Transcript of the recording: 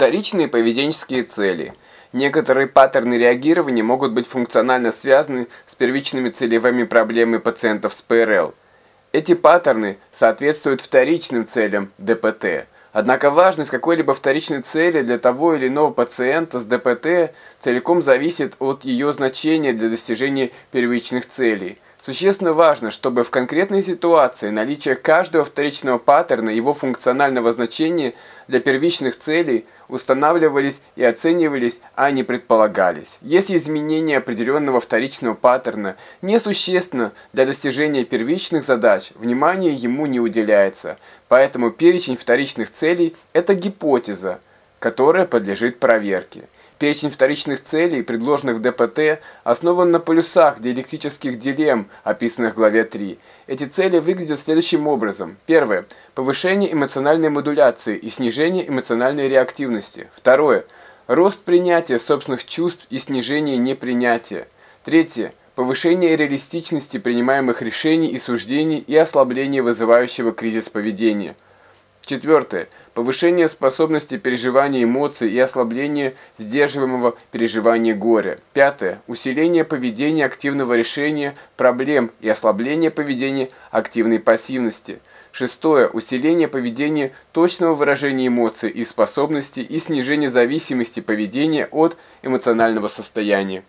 Вторичные поведенческие цели. Некоторые паттерны реагирования могут быть функционально связаны с первичными целевыми проблемами пациентов с ПРЛ. Эти паттерны соответствуют вторичным целям ДПТ. Однако важность какой-либо вторичной цели для того или иного пациента с ДПТ целиком зависит от ее значения для достижения первичных целей – Существенно важно, чтобы в конкретной ситуации наличие каждого вторичного паттерна его функционального значения для первичных целей устанавливались и оценивались, а не предполагались. Если изменение определенного вторичного паттерна несущественно для достижения первичных задач, внимание ему не уделяется. Поэтому перечень вторичных целей – это гипотеза, которая подлежит проверке. Перечень вторичных целей, предложенных в ДПТ, основан на полюсах диалектических дилемм, описанных в главе 3. Эти цели выглядят следующим образом. Первое. Повышение эмоциональной модуляции и снижение эмоциональной реактивности. Второе. Рост принятия собственных чувств и снижение непринятия. Третье. Повышение реалистичности принимаемых решений и суждений и ослабление вызывающего кризис поведения. Четвертое. Повышение способности переживания эмоций и ослабление сдерживаемого переживания горя. Пятое. Усиление поведения активного решения проблем и ослабление поведения активной пассивности. Шестое. Усиление поведения точного выражения эмоций и способностей и снижение зависимости поведения от эмоционального состояния.